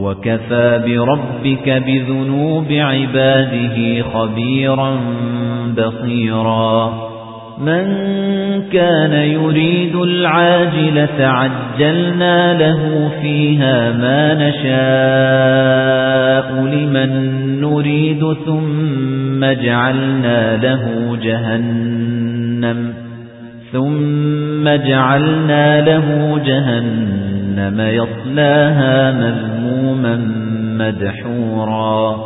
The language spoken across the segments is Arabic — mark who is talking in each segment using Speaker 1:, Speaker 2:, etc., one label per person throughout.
Speaker 1: وَكَفَى بِرَبِّكَ بِذُنُوبِ عِبَادِهِ خَبِيرًا بَصِيرًا. مَنْ كَانَ يُرِيدُ الْعَاجِلَةَ عَجَّلْنَا لَهُ فِيهَا مَا نَشَاءُ لِمَن نُّرِيدُ ثُمَّ جَعَلْنَا لَهُ جَهَنَّمَ. ثُمَّ جَعَلْنَا لَهُ جَهَنَّمَ يَصْلَاهَا مَذْمُومًا مَدْحُورًا.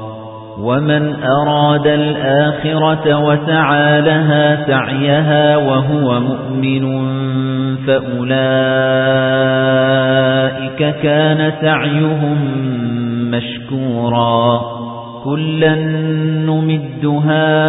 Speaker 1: وَمَنْ أَرَادَ الْآخِرَةَ وَسَعَى لَهَا سَعْيَهَا وَهُوَ مُؤْمِنٌ فَأُولَئِكَ كَانَ سَعْيُهُم مَّشْكُورًا. كُلًّا نُّمِدُّ هَٰؤُلَاءِ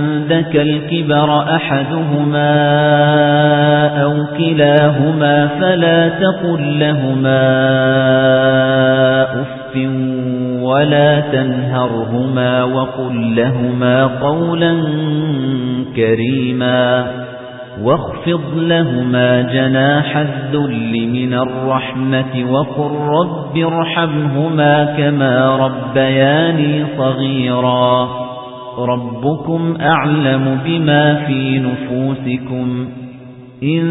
Speaker 1: عِندَكَ الْكِبَرَ أَحَدُهُمَا أَوْ كِلَاهُمَا فَلَا تَقُل لَّهُمَا أُفٍّ وَلَا تَنْهَرْهُمَا وَقُل لَّهُمَا قَوْلًا كَرِيمًا وَاخْفِضْ لَهُمَا جَنَاحَ الذُّلِّ مِنَ الرَّحْمَةِ وَقُل رَّبِّ ارْحَمْهُمَا كَمَا رَبَّيَانِي صَغِيرًا رَبُّكُمْ أَعْلَمُ بِمَا فِي نُفُوسِكُمْ. إِن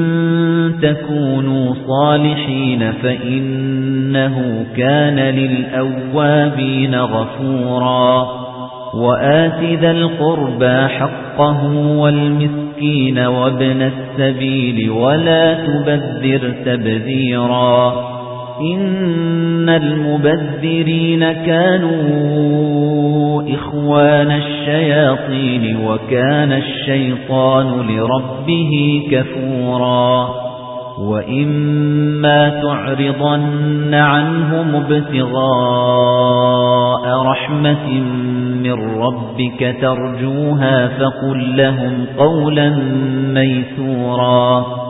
Speaker 1: تَكُونُوا صَالِحِينَ فَإِنَّهُ كَانَ لِلْأَوَّابِينَ غَفُورًا. وَآتِ ذَا الْقُرْبَى حَقَّهُ وَالْمِسْكِينَ وَابْنَ السَّبِيلِ وَلَا تُبَذِّرْ تَبْذِيرًا. إِنَّ الْمُبَذِّرِينَ كَانُوا إِخْوَانَ الشَّيَاطِينِ وَكَانَ الشَّيْطَانُ لِرَبِّهِ كَفُورًا وَإِمَّا تُعْرِضَنَّ عَنْهُمُ ابْتِغَاءَ رَحْمَةٍ مِّن رَّبِّكَ تَرْجُوهَا فَقُل لَّهُمْ قَوْلًا مَّيْسُورًا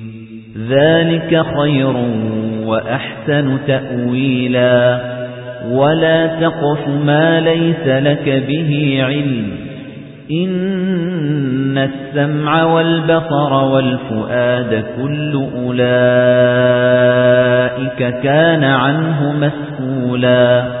Speaker 1: ذَلِكَ خَيْرٌ وَأَحْسَنُ تَأْوِيلًا. وَلَا تَقْفُ مَا لَيْسَ لَكَ بِهِ عِلْمٌ. إِنَّ السَّمْعَ وَالْبَصَرَ وَالْفُؤَادَ كُلُّ أُولَئِكَ كَانَ عَنْهُ مَسْئُولًا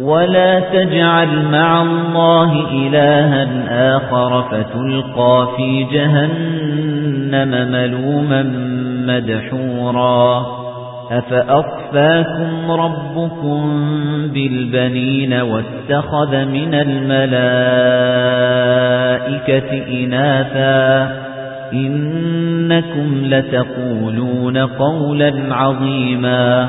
Speaker 1: وَلَا تَجْعَلْ مَعَ اللَّهِ إِلَٰهًا آخَرَ فَتُلْقَىٰ فِي جَهَنَّمَ مَلُومًا مَّدْحُورًا أَفَأَصْفَاكُمْ رَبُّكُم بِالْبَنِينَ وَاتَّخَذَ مِنَ الْمَلَائِكَةِ إِنَاثًا إِنَّكُمْ لَتَقُولُونَ قَوْلًا عَظِيمًا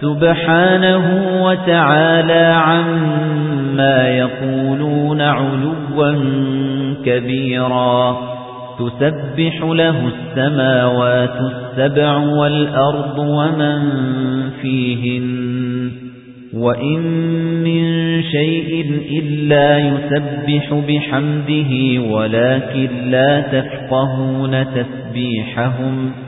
Speaker 1: سُبْحَانَهُ وَتَعَالَى عَمَّا يَقُولُونَ عُلُوًّا كَبِيرًا. تُسَبِّحُ لَهُ السَّمَاوَاتُ السَّبْعُ وَالْأَرْضُ وَمَن فِيهِنَّ. وَإِن مِّن شَيْءٍ إِلَّا يُسَبِّحُ بِحَمْدِهِ وَلَكِن لَّا تَفْقَهُونَ تَسْبِيحَهُمْ.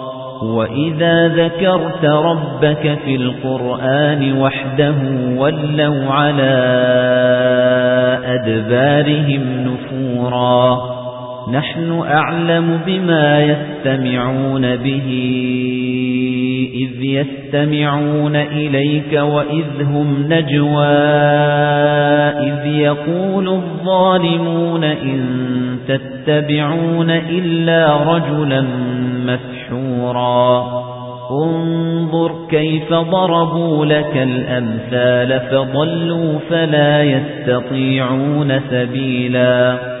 Speaker 1: وَإِذَا ذَكَرْتَ رَبَّكَ فِي الْقُرْآنِ وَحْدَهُ وَلَّوْا عَلَى أَدْبَارِهِمْ نُفُورًا نَحْنُ أَعْلَمُ بِمَا يَسْتَمِعُونَ بِهِ إِذْ يَسْتَمِعُونَ إِلَيْكَ وَإِذْ هُمْ نَجْوَى إِذْ يَقُولُ الظَّالِمُونَ إِن تَتَّبِعُونَ إِلَّا رَجُلًا مَّسْحُورًا. انظُرْ كَيْفَ ضَرَبُوا لَكَ الْأَمْثَالَ فَضَلُّوا فَلَا يَسْتَطِيعُونَ سَبِيلًا.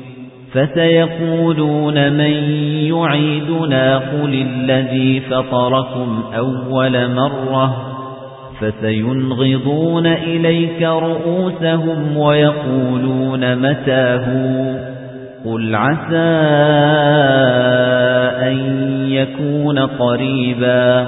Speaker 1: فَسَيَقُولُونَ مَن يُعِيدُنَا قُلِ الَّذِي فَطَرَكُمْ أَوَّلَ مَرَّةٍ فَسَيُنْغِضُونَ إِلَيْكَ رُءُوسَهُمْ وَيَقُولُونَ مَتَىٰ هُوَ قُلْ عَسَىٰ أَن يَكُونَ قَرِيبًا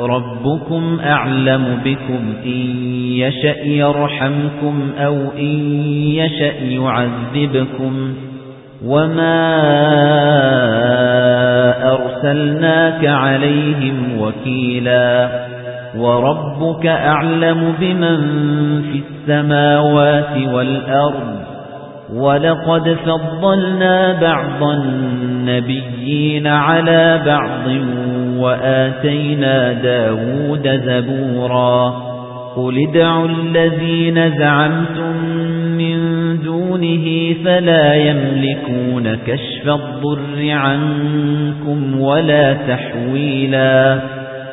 Speaker 1: رَبُّكُمْ أَعْلَمُ بِكُمْ إِن يَشَأْ يَرْحَمْكُمْ أَوْ إِن يَشَأْ يُعَذِّبْكُمْ وَمَا أَرْسَلْنَاكَ عَلَيْهِمْ وَكِيلًا وَرَبُّكَ أَعْلَمُ بِمَن فِي السَّمَاوَاتِ وَالْأَرْضِ وَلَقَدْ فَضَّلْنَا بَعْضَ النَّبِيِّينَ عَلَى بَعْضٍ وآتينا داود زبورا قل ادعوا الذين زعمتم من دونه فلا يملكون كشف الضر عنكم ولا تحويلا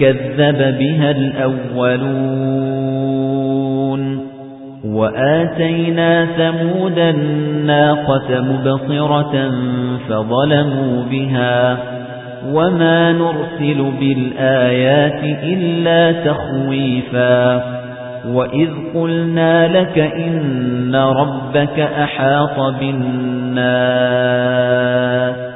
Speaker 1: كذب بها الأولون. وآتينا ثمود الناقة مبصرة فظلموا بها. وما نرسل بالآيات إلا تخويفا. وإذ قلنا لك إن ربك أحاط بالناس.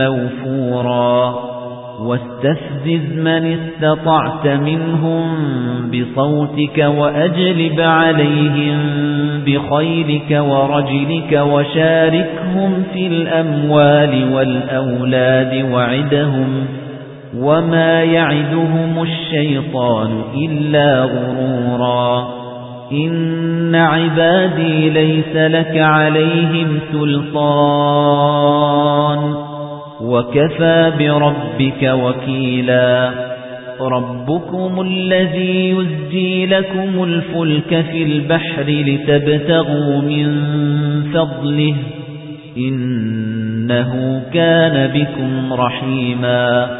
Speaker 1: مَّوْفُورًا. وَاسْتَفْزِزْ مَنِ اسْتَطَعْتَ مِنْهُمْ بِصَوْتِكَ وَأَجْلِبْ عَلَيْهِمْ بِخَيْلِكَ وَرَجِلِكَ وَشَارِكْهُمْ فِي الْأَمْوَالِ وَالْأَوْلَادِ وَعِدْهُمْ وَمَا يَعِدُهُمُ الشَّيْطَانُ إِلَّا غُرُورًا. إِنَّ عِبَادِي لَيْسَ لَكَ عَلَيْهِمْ سُلْطَانٌ. وَكَفَى بِرَبِّكَ وَكِيلًا. رَبُّكُمُ الَّذِي يُزْجِي لَكُمُ الْفُلْكَ فِي الْبَحْرِ لِتَبْتَغُوا مِنْ فَضْلِهِ. إِنَّهُ كَانَ بِكُمْ رَحِيمًا.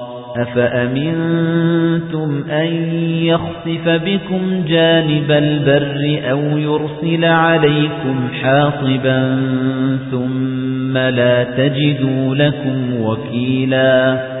Speaker 1: أَفَأَمِنْتُمْ أَنْ يَخْسِفَ بِكُمْ جَانِبَ الْبَرِّ أَوْ يُرْسِلَ عَلَيْكُمْ حَاصِبًا ثُمَّ لَا تَجِدُوا لَكُمْ وَكِيلًا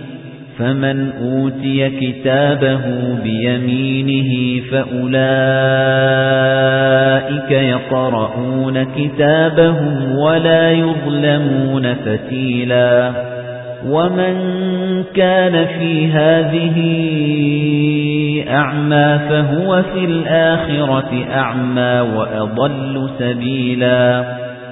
Speaker 1: فمن أوتي كتابه بيمينه فأولئك يقرؤون كتابهم ولا يظلمون فتيلا. ومن كان في هذه أعمى فهو في الآخرة أعمى وأضل سبيلا.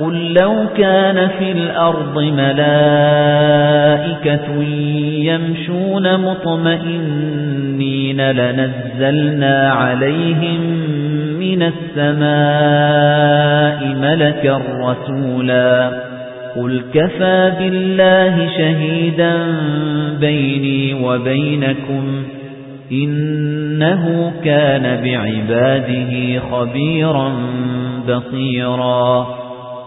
Speaker 1: قُل لَّوْ كَانَ فِي الْأَرْضِ مَلَائِكَةٌ يَمْشُونَ مُطْمَئِنِّينَ لَنَزَّلْنَا عَلَيْهِم مِّنَ السَّمَاءِ مَلَكًا رَّسُولًا قُلْ كَفَىٰ بِاللَّهِ شَهِيدًا بَيْنِي وَبَيْنَكُمْ إِنَّهُ كَانَ بِعِبَادِهِ خَبِيرًا بَصِيرًا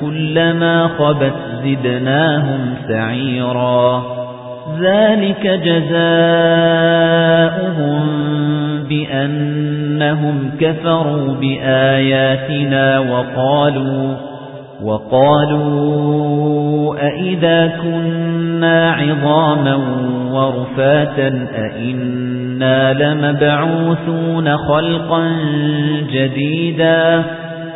Speaker 1: كُلَّمَا خَبَتْ زِدْنَاهُمْ سَعِيرًا. ذَلِكَ جَزَاؤُهُم بِأَنَّهُمْ كَفَرُوا بِآيَاتِنَا وَقَالُوا وَقَالُوا أَإِذَا كُنَّا عِظَامًا وَرُفَاتًا أَإِنَّا لَمَبْعُوثُونَ خَلْقًا جَدِيدًا.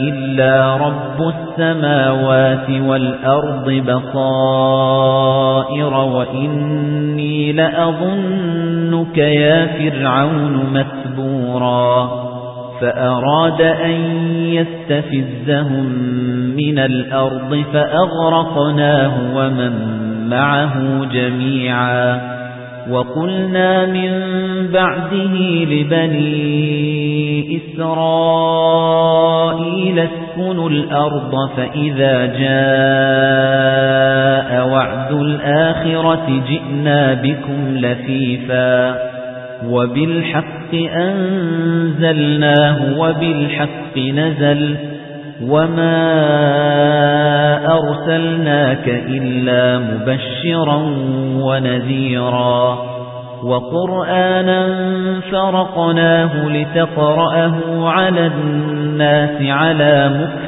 Speaker 1: إِلَّا رَبُّ السَّمَاوَاتِ وَالْأَرْضِ بَصَائِرَ وَإِنِّي لَأَظُنُّكَ يَا فِرْعَوْنُ مَثْبُورًا فَأَرَادَ أَن يَسْتَفِزَّهُم مِّنَ الْأَرْضِ فَأَغْرَقْنَاهُ وَمَن مَّعَهُ جَمِيعًا وَقُلْنَا مِن بَعْدِهِ لِبَنِي إِسْرَائِيلَ الْأَرْضَ فَإِذَا جَاءَ وَعْدُ الْآخِرَةِ جِئْنَا بِكُمْ لَفِيفًا وَبِالْحَقِّ أَنزَلْنَاهُ وَبِالْحَقِّ نَزَلَ وَمَا أَرْسَلْنَاكَ إِلَّا مُبَشِّرًا وَنَذِيرًا وَقُرْآنًا فَرَقْنَاهُ لِتَقْرَأَهُ عَلَى النَّاسِ عَلَى مُكْثٍ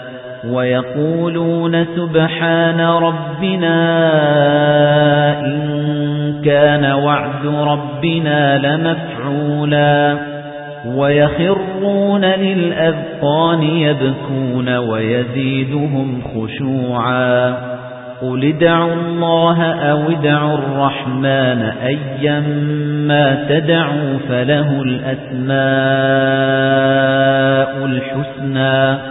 Speaker 1: وَيَقُولُونَ سُبْحَانَ رَبِّنَا كَانَ وَعْدُ رَبِّنَا لَمَفْعُولًا وَيَخِرُّونَ لِلْأَذْقَانِ يَبْكُونَ وَيَزِيدُهُمْ خُشُوعًا قُلِ ادْعُوا اللَّهَ أَوِ ادْعُوا الرَّحْمَنَ أَيًّمَّا تَدْعُوا فَلَهُ الْأَسْمَاءُ الْحُسْنَى